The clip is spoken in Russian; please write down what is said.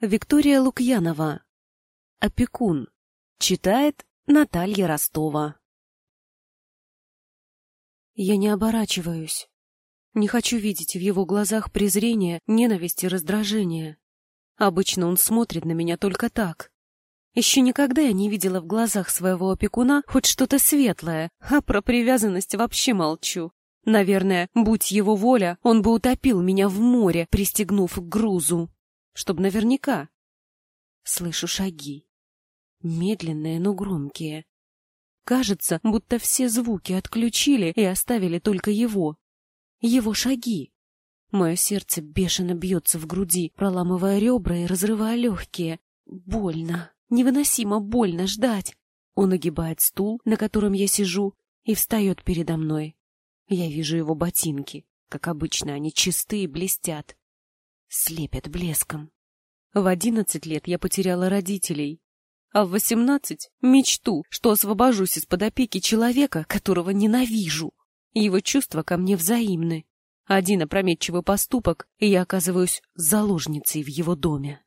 Виктория Лукьянова. Опекун. Читает Наталья Ростова. Я не оборачиваюсь. Не хочу видеть в его глазах презрение, ненависть и раздражение. Обычно он смотрит на меня только так. Еще никогда я не видела в глазах своего опекуна хоть что-то светлое, а про привязанность вообще молчу. Наверное, будь его воля, он бы утопил меня в море, пристегнув к грузу чтобы наверняка. Слышу шаги. Медленные, но громкие. Кажется, будто все звуки отключили и оставили только его. Его шаги. Мое сердце бешено бьется в груди, проламывая ребра и разрывая легкие. Больно. Невыносимо больно ждать. Он огибает стул, на котором я сижу, и встает передо мной. Я вижу его ботинки. Как обычно, они чистые, блестят слепят блеском. В одиннадцать лет я потеряла родителей, а в восемнадцать — мечту, что освобожусь из-под опеки человека, которого ненавижу. Его чувства ко мне взаимны. Один опрометчивый поступок, и я оказываюсь заложницей в его доме.